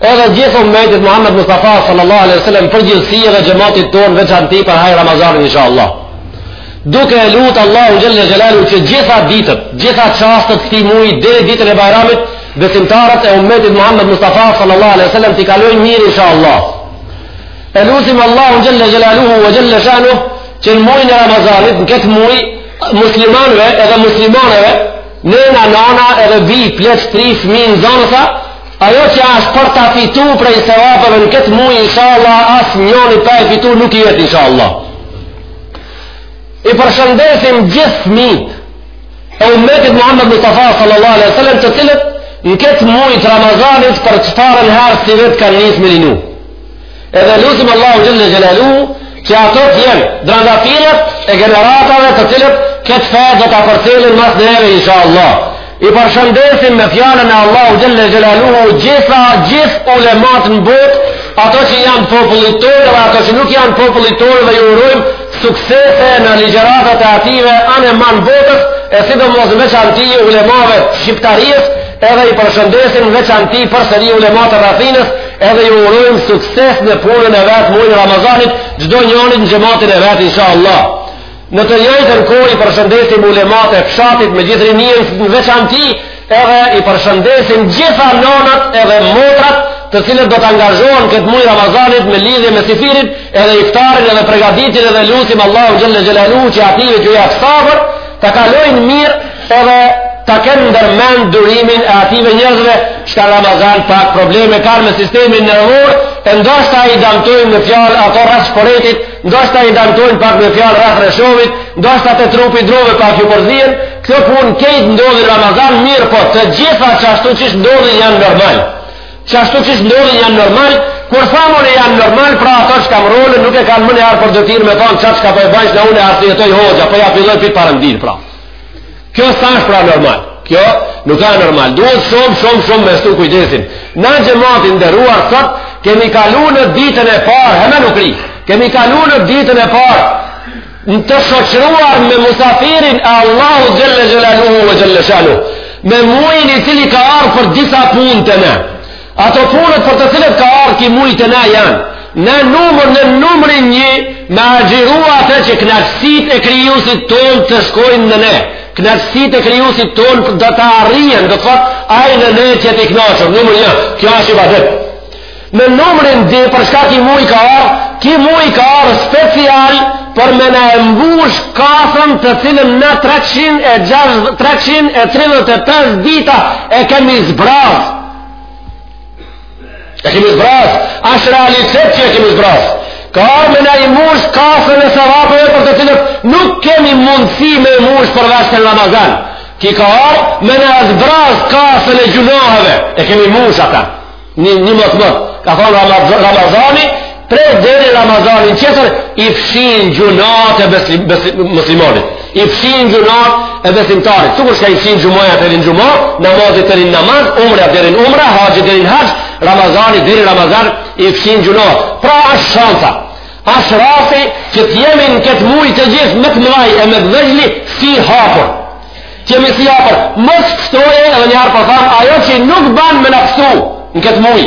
Edhe gjithë ummetit Muhammed Mustafa sallallahu alaihi wasallam për gjithësi edhe xhamatit ton veçanti për hajr Ramazanit inshallah. Duke e lutë Allahu xhalla xhelalu që gjitha ditët, gjitha çastet e këtij muaji deri ditën e Bajramit, besimtarët e ummetit Muhammed Mustafa sallallahu alaihi wasallam t'i kalojnë mirë inshallah. E lutim Allahu xhalla xhelalu ve xhalla shanu që në muajin e Ramazanit, në këtë muaj muslimanëve edhe muslimaneve, nëna, nana edhe bij, pleq, t'ri, fëmijë, zonësa, Ajo që është për ta fitu prej sevapeve në këtë muj, insha Allah, asnjoni pa e fitu nuk jet, insha Allah. I përshëndesim gjithë fmijt e umetit Muhammed Mustafa sallallahu alaihi sallam, të cilët në këtë muj të Ramazanit për të parën herë sivjet kanë nisë me ninu. Edhe lusim Allahu Gjelle Gjelalu që ato të jenë drandafilat e generatave të cilat këtë fe do ta përcjellin mas neve, insha Allah. I përshëndesim me fjalën e Allahu Gjelle Gjelalu gjitha gjithë ulemat në botë, ato që janë popullit tonë edhe ato që nuk janë popullit tonë dhe ju urojmë suksese në ligjeratat e atyve anembanë botës, e sidomos veçanti ulemave të shqiptarisë, edhe i përshëndesim në veçanti përsëri ulemat e rrethinës, Edhe ju urojmë sukses në punën e vet mujin e Ramazanit, çdonjonit në xhematin e vet, insha Allah. Në të njëjtën kohë i përshëndesim ulemat e fshatit me gjithë rinien në veçanti, edhe i përshëndesim gjitha nonat edhe motrat, të cilat do të angazhohen këtë muaj Ramazanit me lidhje me sifirin, edhe iftarin edhe pregaditjen edhe lusim Allahu xhalla xhelalu që atyve t'ju jap sabër, ta kalojnë mirë Edhe ta kenë ndërmend durimin e atyve njerëzve çka në Ramazan pak probleme kanë me sistemin nervor, e ndoshta i damtojnë me fjalë ato rreth shporetit, ndoshta i damtojnë pak me fjalë rreth reshovit, ndoshta te trupi drove pak ju përzien, kjo punë kejt ndodhin në Ramazan mirëpo të gjitha që ashtu qish ndodhin janë normal. Që ashtu qish ndodhin janë normal, kur famon e janë normal, pra ato që kanë rolin nuk e kanë menjëherë për detyrë me thënë qatë që ka përbajsh po në unë e arë të jetoj hoxha, po ja filloj pitë parëndirë, pra. Kjo s'është pra normal. Kjo nuk a normal. Duhet shumë, shumë, shumë me shtu kujdesin. Na xhemat i nderuar sot, kemi kalu në ditën e parë, hëna nuk ri, kemi kalu në ditën e parë, në të shoqëruar me musafirin e Allahu gjëlle gjëlelu ve gjëlle shanu, me muajin i cili ka ardhë për disa punë te ne. Ato punët për të cilat ka ardhë ki muj te ne janë, në numër në numrin një, me agjiru atë që knaqësitë e krijusit tonë të shkojnë në ne. Knaqësitë e krijusit tonë do të arrihen, do të thotë, ai në ne që të jetë i knaqshëm, numër një, kjo asht ibadet. Në numrin dy për çka ki muj ka ardhë, ki mujtë ka ardhë special për me na e mbush kasën të cilën na 335 dita e kemi zbrazë. E kemi zbraz, ashtë realitet që e kemi zbraz. Ka ardh me na i mush kasën e sevapeve për të cilët nuk kemi mundësi me i mush përveç në Ramazan. Ky ka ardh me na zbraz kasën e gjynaheve. E kemi mush ata. Një, një motmot. Ka thonë Ramazani, Prej deri Ramazanin tjetër i fshin gjynahet e besim, besim, muslimanit. I fshin gjynahet e besimtarit. Sikur që i fshin xhumaja deri në xhuma, namazi deri në namaz, umra deri në umra, haxhi deri në haxh, Ramazani deri Ramazan i fshin gjynahet. Pra është shansa. Është rasti që të jemi në këtë muj të gjithë më të mdhaj e më të vegjli syhapur. Të jemi syhapur. Mos shpëtojë edhe njëherë por po thom, ajo që nuk ban me na shpëtu në këtë muj.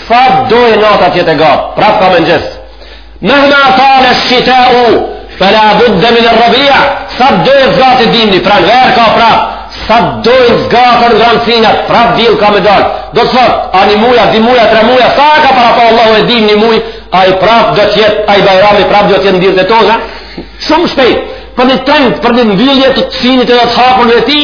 Sado që nata t'jetë e gatë, prapë ka mëngjes. Mehma tale shitau, fela budde min rabia, sado që zgat dimni, pranverë ka prapë, sado që zgatën vranësinat, prapë diell ka me dalë. Do të thotë, a një muja, dy muja, tre muja, sa e ka parapa Allahu e dimë ni muj, ai prapë do t'jetë, ai Bajrami prapë do t'jetë në dyert tona, shumë shpejt, për një trend, për një mbyllje të të synit e të hapun të tij,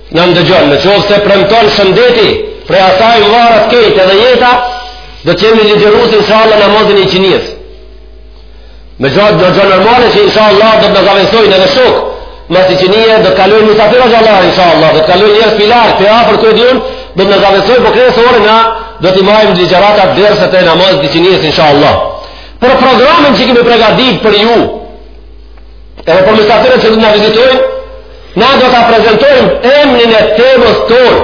Na ndëgjon, në qoftë se premton shëndeti, prej asaj varet kejt edhe jeta, do të jemi ligjërues insha Allah në namazin e iqinisë. Me gjatë do t'jetë normale që insha Allah do të na zavendsojnë edhe shokë, mas iqinie do të kalojnë mysafira të Allahut insha Allah, do të kalojnë njerëz pilar, të afërt, të ditun, do të na zavendsojnë, po kryesore na do t'i majmë ligjëratat, derset te namazi i iqinisë insha Allah. Për programin që kemi pregatit për ju, Edhe për mysafirët që do të na vizitojnë, na do ta prezantojmë emrin e temës tonë.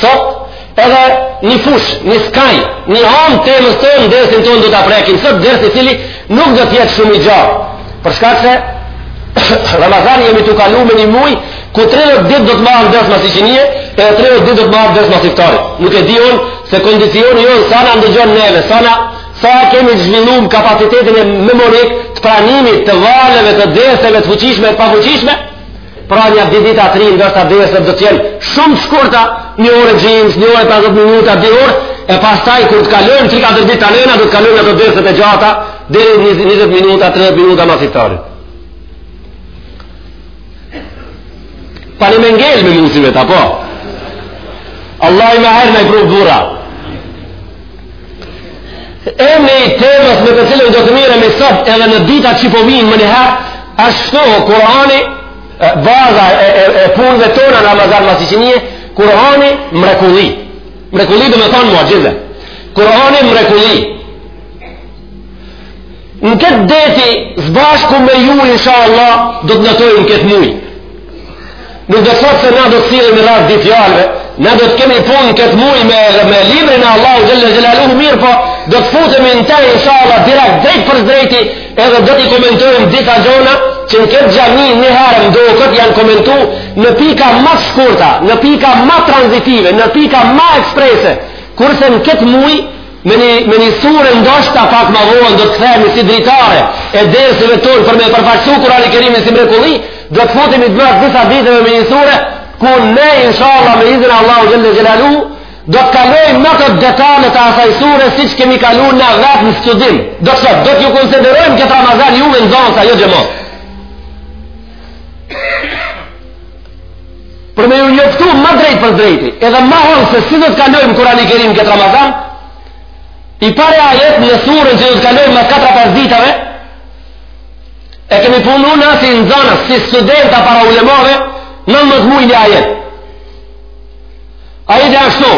Sot edhe një fushë, një skaj, një anë temës tonë, dersin tonë do ta prekim sot, ders i cili nuk do të jetë shumë i gjatë. Për shkak se Ramazan jemi tu kalu me një muj ku 30 ditë do të marrë ders mas iqinie e 30 ditë do të marrë ders mas iftari. Nuk e di unë se kondicioni jonë sa na ndëgjon neve, sa na Sa e kemi të zhvilluar kapacitetin e memorik të pranimit të valëve të derseve të fuqishme e të pafuqishme? Pra nja dy ditë a tri, ndoshta derset do të jenë shumë të shkurta, një orë e gjysë, një orë e 50 minuta, dy orë, e pastaj kur të kalojnë 3-4 ditë tani na do të kalojmë n'ato derset e gjata, deri 20 minuta, 30 minuta mas iftarit. Pa në mengel me mësimet, apo? Allah i me herë me i provë dhura. Emri i temës me të cilën do të merremi sot edhe në ditat që po vinë menjëherë, është Kurani, baza e, e, e punëve tona në Ramazan mas iqinie, Kurani mrekulli. Mrekulli domethonë muxhize. Kurani mrekulli. Në këtë deti, zbashku me ju, insha Allah, do të notojmë në këtë muj. Nuk do thotë se na do të sillemi rreth dy fjalëve, na do të kemi punë në këtë muj me, me librin e Allahut, xhelle xhelaluhu, mirëpo do të futemi në te, insha Allah, direkt drejtpërsëdrejti, edhe do t'i komentojmë disa gjona, që në këtë xhami një herë më duket janë komentu, në pika ma shkurta, në pika ma tranzitive, në pika ma eksprese, kurse në këtë muj, Me një, me një sure ndoshta pak ma vonë do të kthehemi si dritare e derseve tona për me përfaqësu Kurani Kerimin si mrekulli, do të futemi mbrena disa ditëve me një sure, ku ne, inshallah, me izin e Allahut xhelle xhelaluhu, do të kalojmë në ato detale të asaj sure, siç kemi kalu na vetë në studim. Do të thotë, do t'ju konsiderojmë këtë Ramazan juve nxanësa, jo xhemat. Për me ju njoftu ma drejtpërdrejti, edhe ma hollë se si do të kalojmë Kurani Kerim këtë Ramazan, i pari ajet në suren që do të kalojmë mas 4-5 ditave, e kemi punu na si nxanësa, si studenta para ulemave, nëntë muj një ajet. Ajeti ashtu,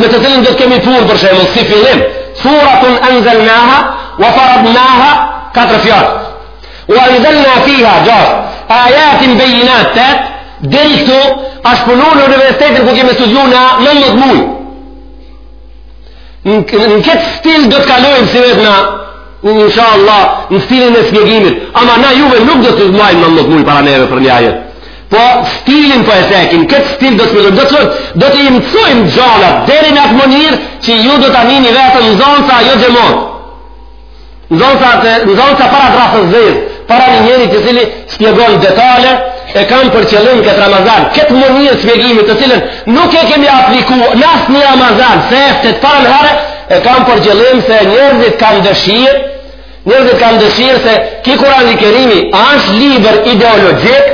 me të cilin do të kemi punë për shembull, si fillim, suratun enzelnaha, wa faradnaha katër fjalë Wa enzelna fiha gjashtë, ajatin bejinat tetë, deri këtu, ashtë punu në universitetin ku kemi studiu na nëntë muj. Në këtë stil do të kalojmë sivjet na, insha Allah, në stilin e shpjegimit, ama na juve nuk do t'ju majmë nëntë muj para neve për një ajet. Po stilin po e sekin, këtë stil do të mëdojmë, do të thotë, do t'i imtësojmë gjanat, deri në atë mënirë që ju do ta nini veten nxanësa, jo xhemat. Nxënësa para drasës zezë, para një njerit i cili spjegon detale, e kam për qëllim këtë Ramazan, këtë mënirë spjegimit të cilën nuk e kemi apliku në asnjë Ramazan, se eftet para në hare, e kam për qëllim se njerëzit kam dëshirë, njerëzit kam dëshirë se ki Kurani Kerimi ashtë libër ideologjik,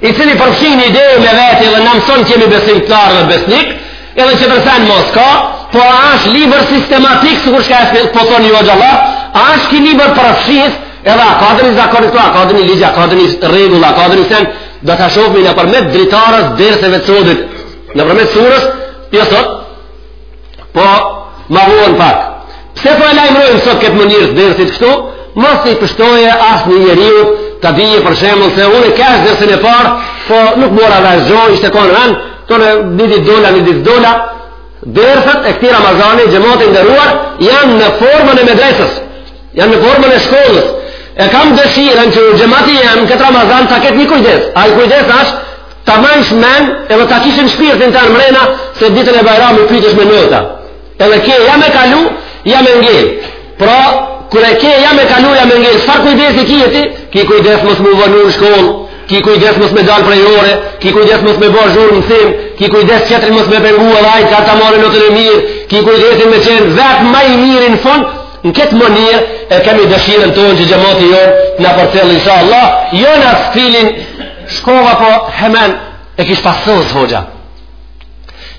i cili përfshin ide me veti dhe na mëson që jemi besimtarë dhe besnik, edhe tjetër sen mo s'ka, po a është libër sistematik, sikur shka e smetë, po thonë një o gjalla, a është ki libër përfshis, edhe a ka dhe një zakon këtu, a ka dhe një ligj, a ka dhe një rregull, a ka dhe një sen, do ta shofmi nëpërmjet dritares, derseve të sodit, nëpërmjet sures, jo sot, Po, ma vonë pak. Pse po e lajmërojmë sot këtë mënirë të dersit kështu? Mos i pështoje asnjë njeriu të bije për shembull se unë kesh dersin e parë, po nuk mora vesh gjo, ishte konë rënë, tonë një ditë dola, një ditë dola, dersat e këtij Ramazani, xhemat i nderuar, janë në formën e medreses, janë në formën e shkollës. E kam dëshirën që xhemati jonë këtë Ramazan të ketë një kujdes. Ai kujdes ashtë Ta majsh men edhe ta kish në shpirtin tan mrena se ditën e bajramit pytesh me nota. Edhe ke ja me kalu, ja me ngel. Pra, kur e ke ja me kalu, ja me ngel. Çfarë kujdesi ki ti? Ki kujdes mos m'u vonu në shkollë, ki kujdes mos me dalë prej ore, ki kujdes mos me bërë zhurmë në msim, ki kujdes tjetrin mos me pengu e lajtë, ka ta marrë notën e mirë, ki kujdesin me qenë vetë ma i mirë në fund, në këtë mënyrë e kemi dëshirën tonë që xhemati jonë na përcjellë, insha Allah, jo në atë stilin Shkova po hemen e kish pas sos hoxha.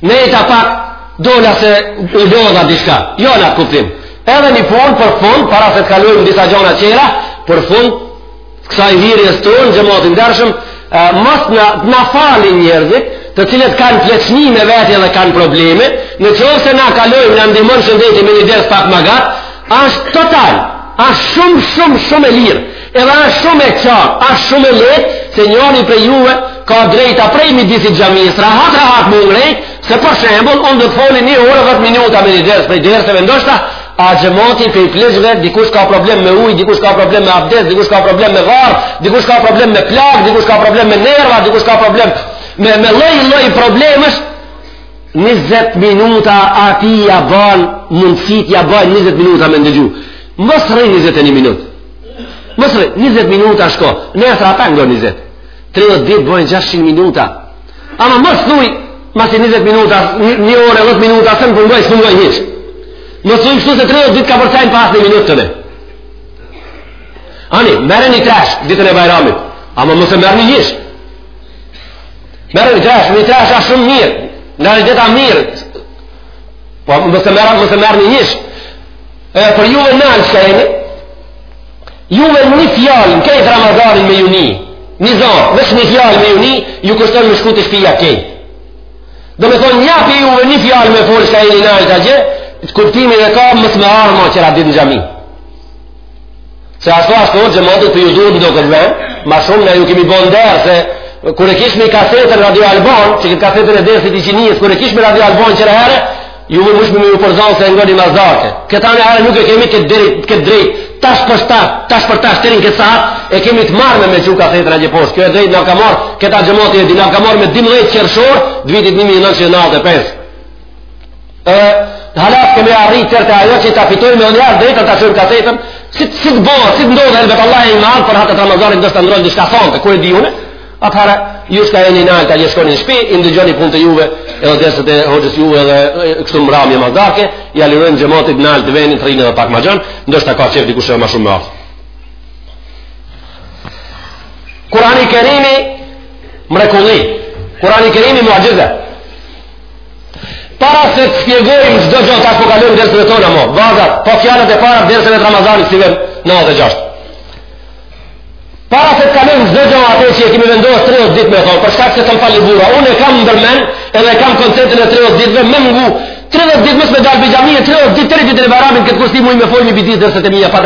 Nejta pak dola se u ndodh diçka. Jo në atë kuptim. Edhe një punë për fund, para se të kalojmë disa gjana tjera, për fund, kësaj hyrjes tonë, xhemat i ndershëm, mos na, na falin njerëzit, të cilët kanë pleqni me vete edhe kanë probleme, në qoftë se na kalojmë na ndihmon shëndeti me një ders pak ma gatë, ashtë total, ashtë shumë, shumë, shumë e lirë. Edhe është shumë e qartë, është shumë e letë, se njëri prej juve ka drejtë prej midisit xhamisë, rahat, rahat m'u ngrejt, se për shembull, unë du të foli një orë e dhetë minuta me një ders, prej dersit e vendosa, a xhemati prej pleqve, dikush ka problem me uj, dikush ka problem me abdes, dikush ka problem me varë, dikush ka problem me plak, dikush ka problem me nerva, dikush ka problem me, me lloj, lloj problemesh, 20 minuta atij ja ban mundësitë ja ban 20 minuta me ndëgju mos rri 21 minutë Mos rri, 20 minuta shko, nesër ata nga 20. 30 ditë bëjnë 600 minuta. Ama mos thuj, masi 20 minuta, një orë e 10 minuta, se më përngoj, s'po ngoj hiç. Mos thuj, kështu se 30 ditë ka përcajnë as një minutë te ne. Ani, merre një tresh, ditën e bajramit. Ama mos merr një njësh. Merre një tresh, një tresh a shumë mirë. Në një gjitha mirë. Po, mos merr një njësh. E për juve nalt sa jeni, juve një fjalë në këtë Ramazanin me ju ni, një za, veç një fjalë me ju ni, ju kushton me shku te shpija krejt. Domethonë, një prej juve një fjalë me folë sa jeni nalt atje, kuptimin e ka mos me ardh ma tjera ditë në xhami. Se ashtu ashtu, xhematit po ju duhet në do këtë me, ma shumë ne ju kemi bë nder, se kur e kishim atë kasetën Radio Alban, që këtë kasetën e dersit të qinijës, kur e kishim Radio Alban tjera herë, ju më mushme me ju përzanë se e ngërë një mazdake. Këta në herë nuk e kemi këtë drejt, këtë drejt, tash për tash, tash për tash, deri në këtë sahat, e kemi të marrë me me që kasetën e gjëposhë. Kjo e drejt na ka marrë, këta xhemati e di, na ka marrë me 12 qershor, 1995. Hala s'kemi arrit te ajo që ta fitojmë një të drejtën ta lëshojmë kasetën, si të si të bërë, si të ndodhë, helbet Allahu i madh për hatër t'Ramazanit do të ndrrojë diçka thonë ku e di unë, atëhara ju s'ka çka ju nal të ju shkoni në shpi, i ndëgjoni punët e juve, edhe derset e hoqës juve dhe kështu mbramje mas darke, ia lironi xhematit naltë venin, rrinë edhe pak ma gjanë, ndoshta ka qef dikush e ma shumë me ardh. Kurani Kerimi mrekulli. Kurani Kerimi muxhize. Para se të spjegojmë çdo gjë tash po kalojmë dersëve tona me vaza, po fjalët e para dersëve të Ramazanit sivjet 96. Para se të kalojmë çdo gjë atë që e kemi vendosur 30 ditë me thanë, për shkak se kam falë burra, unë kam ndërmend edhe kam konceptin e 30 ditëve me ngu 30 ditë mos me dalë prej xhamie, 30 ditë të rri në këtë kursi mujë me folë me i bitis derset e mija pa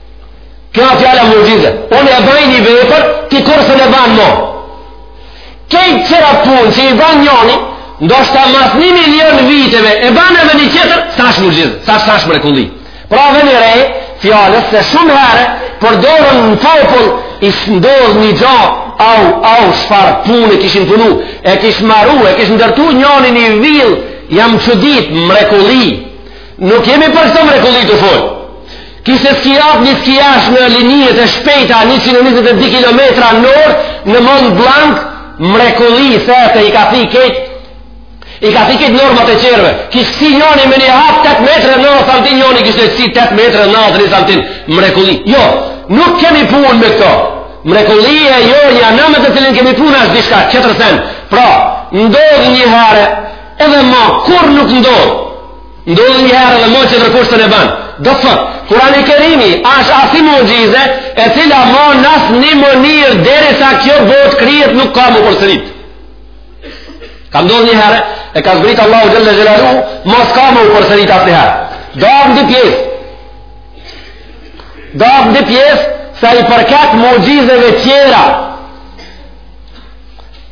Kjo a fjala muxhize. Unë e baj ni vepër, ti kurr s'un e ban ma. Krejt tjera punë që i banë njoni, ndoshta mas një milion viteve, e banë edhe një tjetër, s'asht muxhize, s'asht s'asht mrekulli. Pra veni re, fjallës se shumë herë, përdoren në popull, ish ndodh një gja, au, au, çfarë punë e kishin punu, e kish maru, e kish ndërtu njoni një vilë, jam çudit mrekulli, Nuk jemi për këto mrekulli tu fol. Kishte skiat një skiash në linjat e shpejta 122 km në orë në Mont Blanc, mrekulli se i ka thy krejt. I ka thy krejt normat e tjerëve. Kishte kcy njëri me një hap 8 metra në orë, thanti njëri kishte kcy 8 metra në orë, thanti mrekulli. Jo, nuk kemi punë me këto. Mrekullia jonë me të cilin kemi punë asht diçka, tjetër sen. Pra, ndodh një herë edhe ma kurr nuk ndodh Ndodhë një herë dhe ma tjetërkush s'un e ban. Do të thotë, Kurani Kerimi është asi muxhize, e cila ma n'asnjë mënyrë deri sa kjo botë kryhet nuk ka me u përsërit. Ka ndodhë një herë, e ka zbritë Allahu Xhel-le Xhelaluhu, ma s'ka me u përsërit asnjëherë. Dahet n'dy pjesë. Dahet n'dy pjesë sa i përket muxhizeve tjera.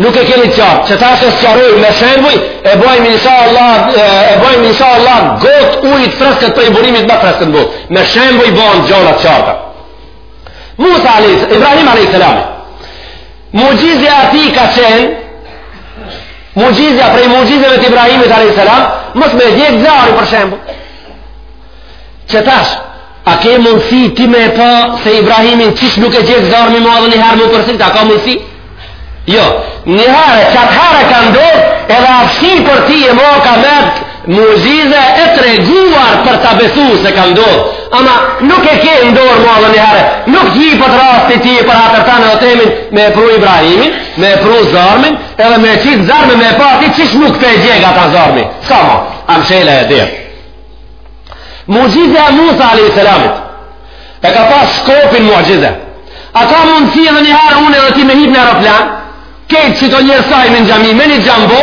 Nuk e keni qartë, qetash e sqaroj me shembuj, e bojmë inshallah, e bojmë inshallah, gotë ujit freskët prej burimit më freskët në botë. Me shembuj bojmë gjonat e qarta. Musa alejhi, Ibrahim alejhi selami, muxhizja e tij ka qenë, muxhizja prej muxhizeve të Ibrahimit alejhi selam, mos me e djegë zjarri për shembull. Qetash, a ke mundësi ti me e pa se Ibrahimin qysh nuk e djeg zarmi ma edhe një herë mu përsërit, a ka mundësi? Jo, një herë, qatë herë ka ndodhë, edhe afshi për ty e mu ka metë muxhize e treguar për të besu se ka ndodhë. Ama nuk e ke n'dorë ma edhe një herë, nuk t'jepet rasti ty për hatër tan o temin me e pru Ibrahimin, me e pru zarmin, edhe me e qitë n'zarm e me e pa ti qysh nuk pe djeg atë zarmi. S'ka ma, amshele e dirë. Muxhize e Musa a.s. E ka pas shkopin muxhize. A ka mundësi edhe një herë unë edhe ti me hip në aeroplan, krejt qeta njerëz sa jem në xhami, me një xhambo,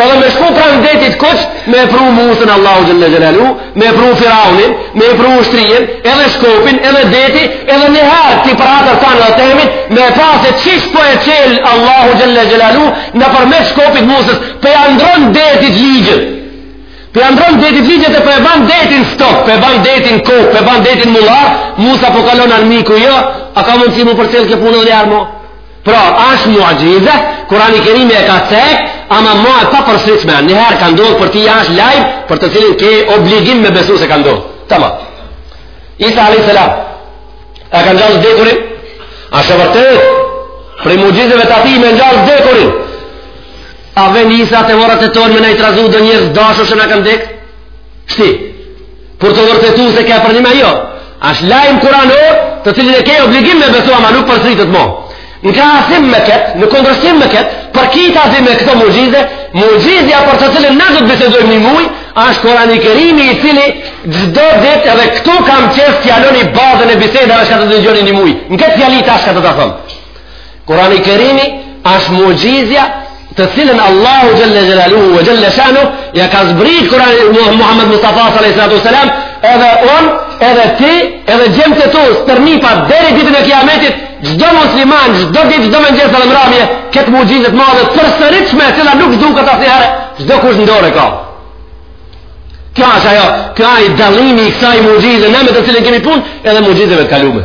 edhe me shku pranë Detit t'Kuq, me e pru Musën Allahu Xhelle Xhelaluhu, me e pru Firaunin, me e pru ushtrinë, edhe shkopin, edhe detin, edhe një herë ti për hatër tan dhe temin, me e pa se qysh po e çel Allahu Xhelle Xhelaluhu, nëpërmjet shkopit t'Musës, po ja ndrron detit ligjet. Po ja ndrron detit ligjet e pe e ban detin stog, pe e ban detin kok, pe e ban detin mullar, Musa po kalon armiku jo, a ka mundësi mu përcjell kjo punë edhe njëherë ma? Pra, është muxhize, Kurani i Kerimi e ka cek, ama ma e papërsëritshme, një herë ka ndodhur për ty asht lajm, për të cilin ke obligim me besu se ka ndodhur. Tamam. Isa alejhis selam. E ka ngjall t'dekurin. Asht e vërtetë. Prej muxhizeve të atij me ngjall t'dekurin. A vjen Isa te vorret e tonë me na i trazu do njerëz t'dashur që na kanë dekë? Shti, për ta vërtetu se ka përnime jo, ashtë lajm kuranor të cilin e ke obligim me besu ama nuk përsëritet mo. Në krahasim me ketë, në kundërshtim me ketë, përkitazi me këto muxhize, muxhizja për të cilën na do të bisedojmë një muj, ashtë Kurani Kerimi i cili çdo ditë edhe këtu kam qejf fjaloni bazën e bisedave çka do të dëgjoni një muj. Në këtë fjali tash do ta thom. Kurani Kerimi është muxhizja të cilën Allahu Xhelle Xhelaluhu ve Xhelle Shanuhu ja ka zbrit Kuranin Muhammed Mustafa s.a.s. edhe un, edhe ti, edhe djemtë e tu stërnipa deri ditën e kiametit çdo musliman, çdo ditë, çdo mëngjes edhe mramje këtë muxhize t'madhe t'përsëritshme e cila nuk zhduket asnjëherë çdokush n'dorë e ka kjo është ajo, kjo është dallimi i kësaj muxhizes me të cilën kemi punë edhe muxhizeve të kalume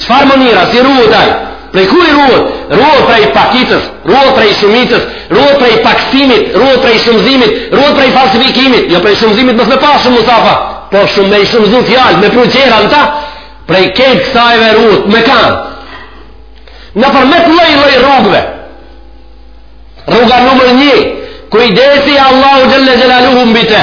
Çfarë mënyre si ruhet ai? Prej kujt ruhet? Ruhet prej pakicës, ruhet prej shumicës, ruhet prej pakësimit, ruhet prej shumëzimit, ruhet prej falsifikimit, jo prej shumëzimit mos me pas shumë mus'hafa, po shumë me i shumëzu fjalë, me pru tjera në ta, prej krejt kësajve ruhet, me kanë. Nëpërmjet lloj lloj rrugëve, rruga numër një, kujdesi i Allahut Xhelle Xhelaluhu mbi te,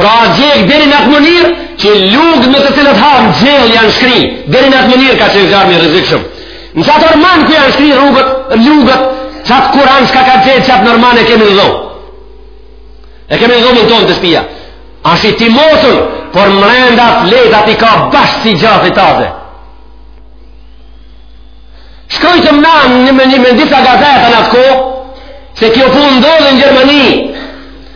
Pra djeg deri në atë mënirë që lugët me të cilët hamë gjellë janë shkri, deri në atë mënirë ka qenë zjarmi i rrezikshëm. Në qat orman ku janë shkri rrugët, lugët, qat Kuran çka ka qenë, n'qat orman e kemi në dhomë. E kemi në dhomën tonë të shpia. A shi ti moçëm, por mrenda fletat i ka bashkë si xhade taze. Shkrojtën madje disa gazeta në atë kohë, se kjo punë ndodhi në Gjermani,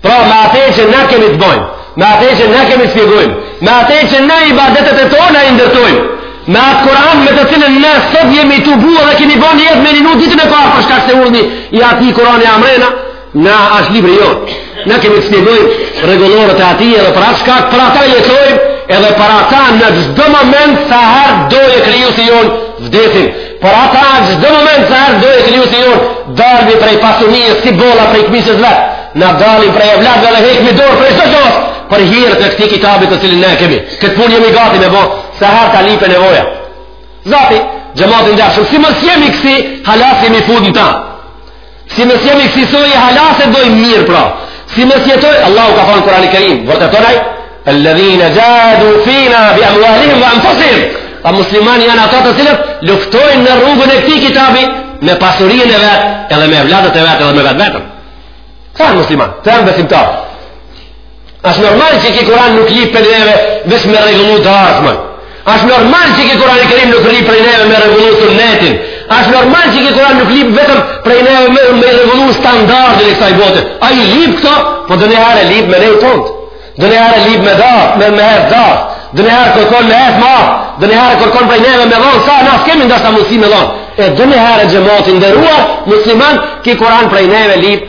Pra me ate që na kemi të bojmë, me ate që na kemi të spjegojmë, me ate që na ibadetet e tona i ndërtojmë, me atë Kuran me të cilën ne sot jemi tubu edhe kemi bo nijet me njinu ditën e parë për shkak se urdhni i atij Kurani amrena, na ashtë libri jonë. Na kemi të spjegojmë rregulloret e atij edhe për atë shkak, për ata jetojmë edhe për ata në çdo moment sa herë do Krijusi jonë vdesim. Për ata në çdo moment sa herë do Krijusi jonë, dalmi prej pasunije si bolla prej këmisës vet. Na dalim prej evlatëve dhe hekmi dorë prej çdo gjësë. Për hirë të këtij kitabi të cilin ne kemi. Këtë punë jemi gati me bo, sa herë ta lype nevoja. Zati, xhemat i ndershëm, si mos jemi kësi, hala s'jemi fut në ta. Si mos jemi kësisoj hala s'e dojmë mirë pra. Si mos jetoj, Allahu ka thonë n' Kurani Kerim, vërtet', Alladhina xhahadu fina bi amualihim ve enfusihim. Ta muslimanë janë ata të cilët luftojnë në rrugën e këtij kitabi me pasurinë e vet, edhe me evladët e vet, edhe me vetveten. Këta janë muslimanë, këta janë besimtarë. Ashtë normal që ky Kuran nuk lyp prej neve veç me rregullu t'ardhmen. Ashtë normal që ky Kurani Kerim nuk lyp prej neve me rregullu xhenetin. Ashtë normal që ky Kuran nuk lyp vetëm prej neve me, me rregullu standardin e kësaj bote. Ai lyp këto, po denjëherë lyp me nejt unt. Denjëherë lyp me da, me me herë da. Denjëherë kërkon me herë ma. Denjëherë kërkon prej neve me dhonë sa, na s'kemi ndashtë mundësi me dhonë. E denjëherë xhemat i nderuar, musliman, ky Kuran prej neve lyp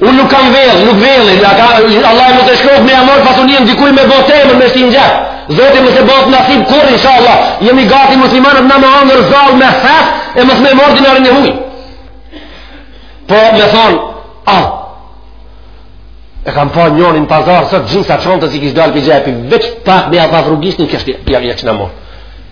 Unë nuk kam vellë, nuk vellë, ja ka Allah më të shkruaj me amor pas unë ndikuj me botë më me si ngjat. Zoti mos e boftë nasip kur inshallah. Jemi gati muslimanët na me hangër zall me fat e mos me morr dinarin e huaj. Po më thon, ah. E kam pa njërin pazar sot gjithsa çonta si kish dal pi xhepit, veç pak me ta afru gisht në kështje, ja vjen çna mor.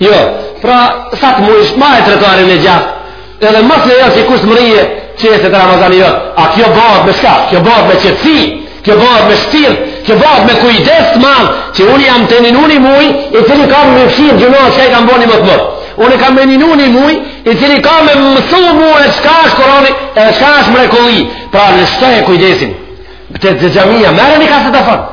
Jo, pra, sa të mujsh, ma e tretorin e gjatë, edhe mos në jo që i kusë mërije, që e sot Ramazani jo, a kjo bëhet me shka, kjo bëhet me qëtësi, kjo bëhet me shtirë, kjo bëhet me kujdes të madhë, që unë jam te një muj, i cili ka me fshi gjynahet që e kam bëni më të mërë. Unë e kam me njinu një muj, i cili ka me mësu mu e shka është Kurani, e shka është mrekulli, pra shtoje kujdesin, për të të xhamija, mërë një ka se të fanë,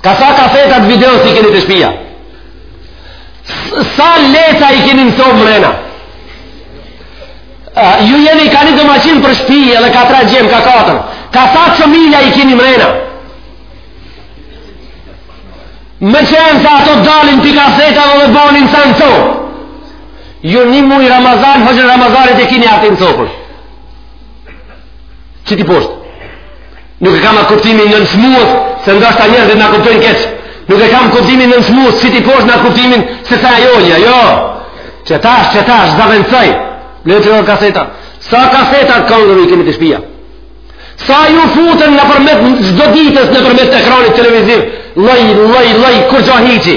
Ka sa kaseta të videos i keni te shpia? Sa Leta i keni në sobë mrena? Uh, ju jeni ka një domaqin për shpi edhe ka tre djem, ka katër. Ka sa Qamila i keni mrena? Meqenëse ato dalin pi kasetave edhe bonin sa në sobë. Ju një muj Ramazan, hëgjën Ramazanit i kini atë në sobë. Qiti poshtë. Nuk e kam atë kuptimin nënçmues, se ndoshta njerëzit na kuptojnë keq. Nuk e kam kuptimin nënçmues, qiti poshtë në kuptimin, se ta e olja, jo. Qetash, qetash, zavendësoj. Në të rrë kaseta. Sa kaseta të kangëve i kemi te shpia? Sa ju futen nëpërmjet, çdo ditës nëpërmjet ekranit televiziv, lloj, lloj, lloj, kurgjo hiçi?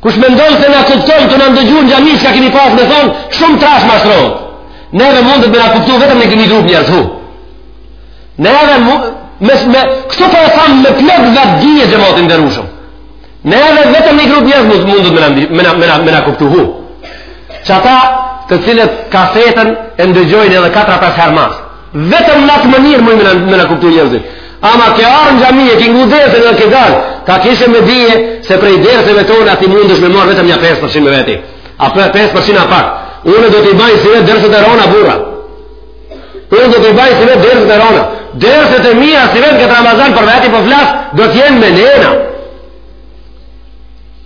Kush mendon se na kupton tu na ndëgju në xhami çka kemi pas me thonë, shumë trash mashtrohet. Neve mundet me na kuptu vetëm një grup njerëz, hu. Ne dhe mundet, me, me, kështu po e tham me plot vetëdije xhemat i nderushëm. Neve vetëm një grup njerëz mundet me na, me na, me na, me na kuptu hu. Qata të cilët kasetën e ndëgjojnë edhe 4-5 herë mas. Vetëm në atë mënyrë mun me na, me na kuptu njerëzit. Ama ke ardh në xhami e ke ngu dersin e ke dalë, ta kishe me dije se prej derseve tona ti mundesh me marr vetëm nja 5% me veti. A 5% a pak. Unë do t'i baj sivjet derset e rona burra. Unë do t'i baj sivjet derset e rona. Derset e mija sivjet këtë Ramazan për veti po flas do t'jenë me nena.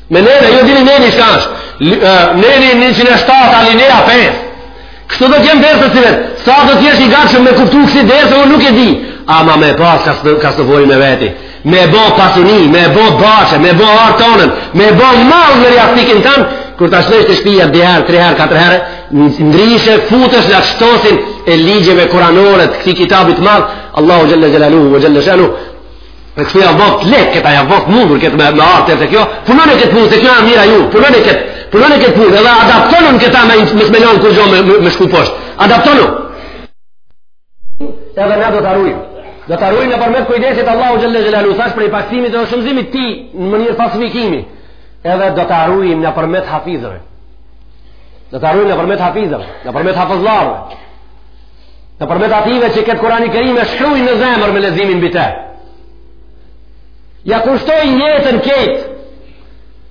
Me nene, ju e dini neni çka është. Neni 107, alinea 5. Kështu do t'jenë derset sivjet. Sa do t'jesh i gatshëm me kuptu kësi dersi nuk e di. Ama me pas kasë, kasetofonin me veti. Me bo pasuni, me bo bahçe, me bo hartonën, me bo mall në reaktikin tanë, kur ta lshojsh te shpija dy herë, tre herë, katër herë, ndryshe futesh në shtosin e ligjeve kuranore të këtij kitabi t'madh, Allahu xhelle xhelaluhu, xhelle shanuhu, Për këtu ja vot lek, këta ja vot mundur, këtë me, me artë, këtë kjo, punone këtë punë, se kjo e mira ju, punone këtë, punone këtë punë, edhe adaptonën këta me, me s'e lon kurgjo me, me, me shku poshtë, adaptonën. Edhe ne do ta rujmë, do ta rujmë nëpërmjet kujdesit Allahu xhelle xhelaluhu, thash prej paksimit dhe shumëzimit tij në mënyrë falsifikimi, edhe do ta rujmë nëpërmjet hafizëve, do ta rujmë nëpërmjet hafizëve, nëpërmjet hafizllarëve, Nëpërmjet atyve që këtë Kurani Kerim e shkrujn në zemër me leximin mbi te. Ja kushtojn jetën kejt.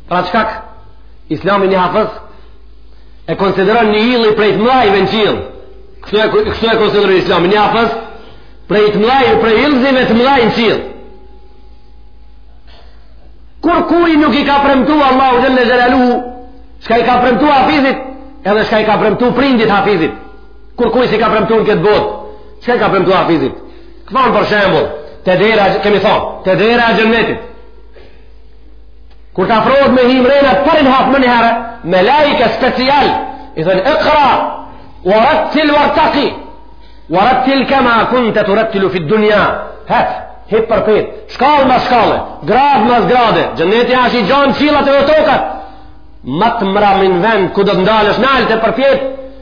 Pra çka, islami një hafëz e konsideron një yll prej të mdhajve në qiell. Kështu e, kështu e konsideron islami një hafëz prej të mdhaj, prej yllzive të mdhaj në qiell. Kurkujt nuk i ka premtu Allahu xhelle xhelaluhu, çka i ka premtu hafizit, edhe çka i ka premtu prindit hafizit. Kurkujt s'i ka premtu në këtë botë çka i ka premtu hafizit. Ka thon për shembull, te dera kemi thon, te dera e xhennetit. Kur të afrohet me hi mrena për në hap më një herë, melaike special, i thonë, ikra, ue rettil uerteki, ue rettil kema kunte turettilu fid dunja, hec, hip përpjet, shkallë mas shkallë, gradë mas grade, xhenneti ashtë i gjonë qillat edhe tokat, ma t'mramin vend, ku do të ndalesh nalt e përpjetë,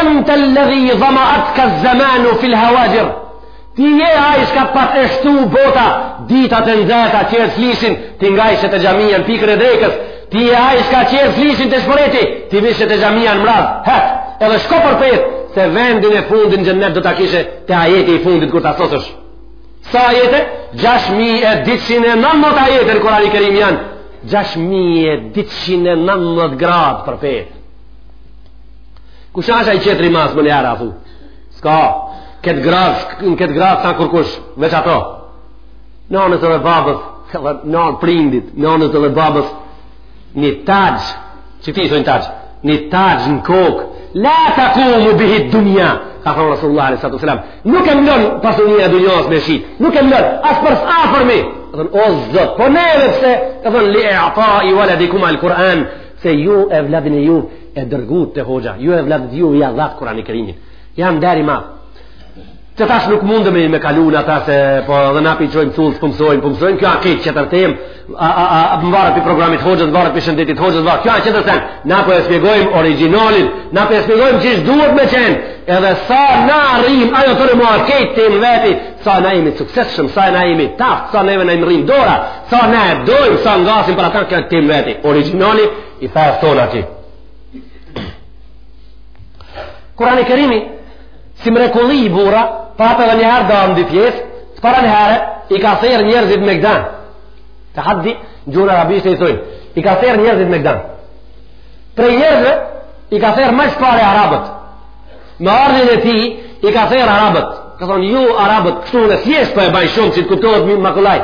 Ente alladhi dhama'atka az-zamanu fi al-hawajir. Ti je ai çka pat eshtu bota, ditët e nxehta qert flishin ti ngajshe te xhamia në pikën e drekës. Ti je ai çka qert flishin te shporeti, ti vishe te xhamia në mraz. Hec, edhe shko përpjet, se vendin e fundit në xhennet do ta kishe te ajeti i fundit kur ta sosësh. Sa ajete? 6219 ajete në Kur'anin e Kerim janë. 6219 gradë përpjet. Kush është ai qetri mas më lera afu? S'ka. Kët gradë, në kët gradë s'a kurkush, veç ato. Nënës dhe babës, ka vë nënë prindit, nënës dhe babës. Ni taxh, çi t'i thon taxh? Ni taxh në kok. La ta kumu bihi dunya. Ka thënë Rasulullah sallallahu alaihi wasallam, nuk e mlon pasunia e dunjos me shit. Nuk e mlon as për sa afërmi. Ka thënë o Zot, po neve pse, ka thënë li e ata i waladikum al-Quran. Se ju evladin e ju e dërgut te hoxha, ju evladin e ju ia dhat Kurani Kerimin. Jam deri ma. Të tash nuk mundemi me kalu në ata se po dhe na pi çojmë cullë, po msojmë, po po msojmë, po kjo a qetër temë, a, a, a, a mvaret prej programit hoxhës, mvaret prej shëndetit hoxhës, mvaret, kjo a qetër temë, na po e spjegojmë originalin, na po e spjegojmë qysh duhet me qenë, edhe sa na arrim, ajo t'arrimë a qetër temë n'veti, sa na imi suksesshëm, sa na imi t'aftë, sa neve na mrrin dora, Sa ne e dojmë, sa ngasim për ata është temë n'veti. Originali i fesë thon ati. Kurani Kerimi, si mrekulli i burra, prapë edhe njëherë dohet në dy pjesë, së pari njëherë i ka thërr njerëzit n'megdan. Tehaddi, n'gjuhën arabishte i thujnë, i ka thërr njerëzit n'megdan. Prej njerëzve, i ka thërr ma s'pare arabët, Me ardhjen e tij i ka thërr arabët, ka thonë ju arabët, kështu në thjesht po e baj shumë çi të kuptohet më ma kulaj.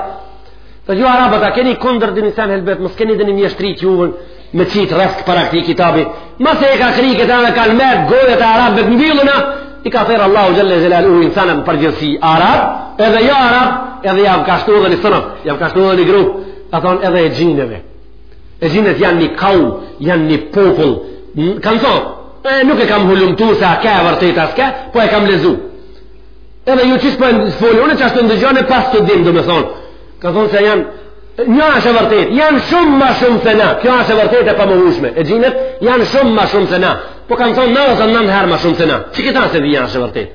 Të ju arabët a keni kund ndonji sen helbet, mos keni ndonji mjeshtri që u vyn me qitë rrësk para këti kitabi. Masi e ka kri këtë anë kanë met gojët e arabëve mbilëna, i ka thërr Allahu Xhelle Xhelaluhu insanët në përgjithsi arab, edhe jo arab, edhe jav ka shtu dhe një sënëf, jav ka shtu dhe një grup, ka thonë edhe e xhinëve. E xhinët janë një kaum, janë një popull. Kanë thonë, e, nuk e kam hulumtu se a ke e vërtet a s'ke, po e kam lexu. Edhe ju qisë po e foli, unë që ashtë të ndëgjon e pas të dim, do me thonë. Ka thonë se janë, një ashtë e vërtet, janë shumë ma shumë se na. Kjo ashtë e vërtet e pamohushme. E xhinët janë shumë ma shumë se na. Po kanë thonë, na o zënë nëndë herë ma shumë se na. Që këta s'e di a ashtë e vërtet.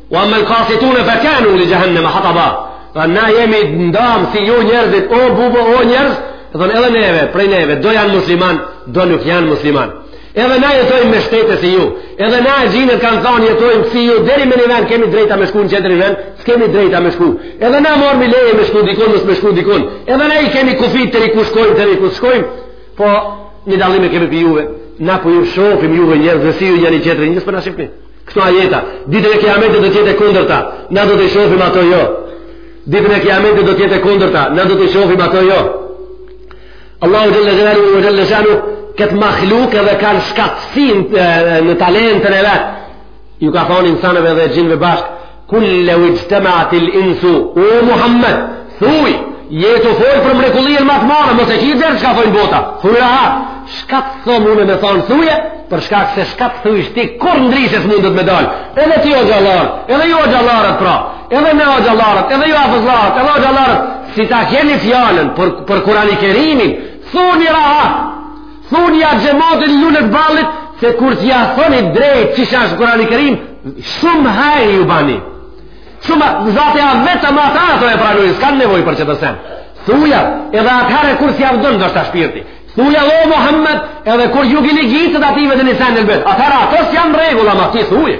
Ve emmel kasitune fe kanu li xhehenneme hataba, dhe na jemi ndamë si ju njerëzit, o bubë, o njerëz, dhe në edhe neve, prej neve, do janë musliman, do nuk janë musliman. Edhe na jetojmë me shtete si ju, edhe na e xhinët kanë thonë jetojmë si ju, deri me një vend kemi drejta me shku në qetër vend, s'kemi drejta me shku. Edhe na marrmi leje me shku dikun, mos me shku dikun. Edhe na i kemi kufit deri ku shkojmë, deri ku shkojmë, po një dallim e kemi prej juve, na për po ju shofim juve njerëz dhe si ju njani qetrin, njerëz për po në shifni. Këto ajeta, ditën e Kiametit do të jetë e kundërta, na do t'i shohim ato jo. Ditën e Kiametit do të jetë e kundërta, na do t'i shohim ato jo. Allahu xhel-le xhelaluhu ve xhel-le shanuhu këtë mahluk edhe kanë shkathtësinë, talentin e vet. Ju ka thonë insanëve dhe xhinëve bashkë, Kul lew ijtama'at al insu o Muhammed thuj je tu fol për mrekullien më të madhe mos e ki dert çka thojn bota thuj rahat çka të thom unë me thon thuje për shkak se çka të thujsh ti kurr ndrishe s'mundet me dal edhe ti hoxhallar edhe ju hoxhallarët pra edhe me hoxhallarët edhe ju hafëzllarët edhe hoxhallarët si ta keni fjalën për për Kurani Kerimin thuni rahat Thunja xhematit lule t'ballit se kur t'ja thoni drejt qish është Kurani Kerim, shumë hajri ju bani. Shumë, zaten ja vetëm ata ato e pranojnë, s'kanë nevoj për qetër sen. Thuja, edhe atëherë kur s'ja don ndoshta shpirti. Thuja, o Mohamed, edhe kur ju gini gjithët atyve ndonjë sen elbet, atëherë ato s'janë n'rregull, ama ti thuja.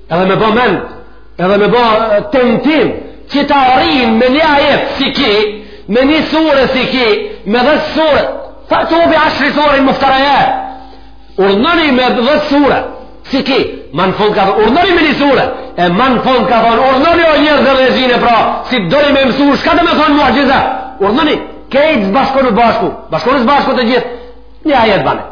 edhe me bë mend, edhe me bë tentim, që ta arrijnë me një ajet si ki, me një sure si ki, me dhet sure, fe'tu bi ashri suverin muftereja, urdhnoni me dhet sure, si ki, ma në fund ka thonë, urdhnoni me një sure, e ma në fund ka thonë, urdhnoni o njerëz edhe xhinë pra, si t'doni me mësu, shka do me thonë muxhize, urdhnoni, krejt bashkonu bashku, bashkonu s'bashku të gjithë, një ajet bane,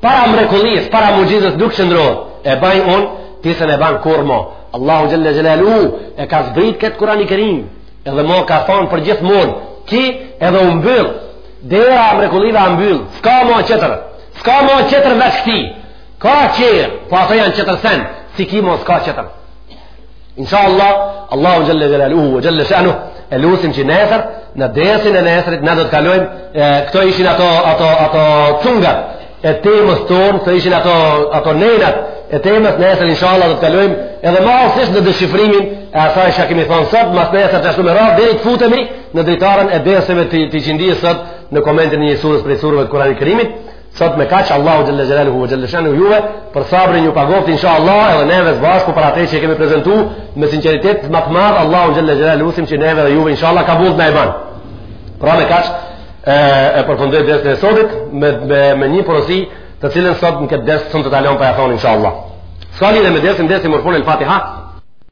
Para mrekullisë, para mucizës nuk qëndrohet. E baj un, ti s'en e ban kurrë më. Allahu xhalla xhelalu e ka zbrit kët Kur'an i Kerim. Edhe më ka thon për gjithmonë, ki edhe u mbyll. Dera e mrekullive a mbyll. S'ka më çetër. S'ka më çetër veç këtij. Ka çetër, po ato janë çetër sen, si ki mo s'ka çetër. Insha Allah, Allahu xhelle xhelaluhu ve xhelle shanuhu, e lusim që nesër, në dersin e nesërit, ne do të kalojmë, këto ishin ato, ato, ato cungat, e temës tonë, këto ishin ato, ato nenet, e temës nesër, insha Allah, do të kalojmë, edhe ma hollësisht në deshifrimin, e asaj që kemi thonë sot, masnesër, gjithashtu me radhë, deri të futemi në dritaren e derseve të, të ikindisë sot, në komentin e një sures prej sureve të Kurani Kerimit, Sot me kaq Allahu xhelle xhelaluhu ve xhelle shanuhu juve për sabrin ju pagoft inshallah edhe neve së bashku për atë që kemi prezantuar me sinqeritet më të madh Allahu xhelle xhelaluhu lusim që neve dhe juve inshallah kabull na e ban. Pra me kaq e, e përfundoj dersin e sotit me me, me një porosi të cilën sot në këtë ders s'un të kaloj pa jau thon inshallah. Sali dhe me dersin dhe si mbaron el Fatiha.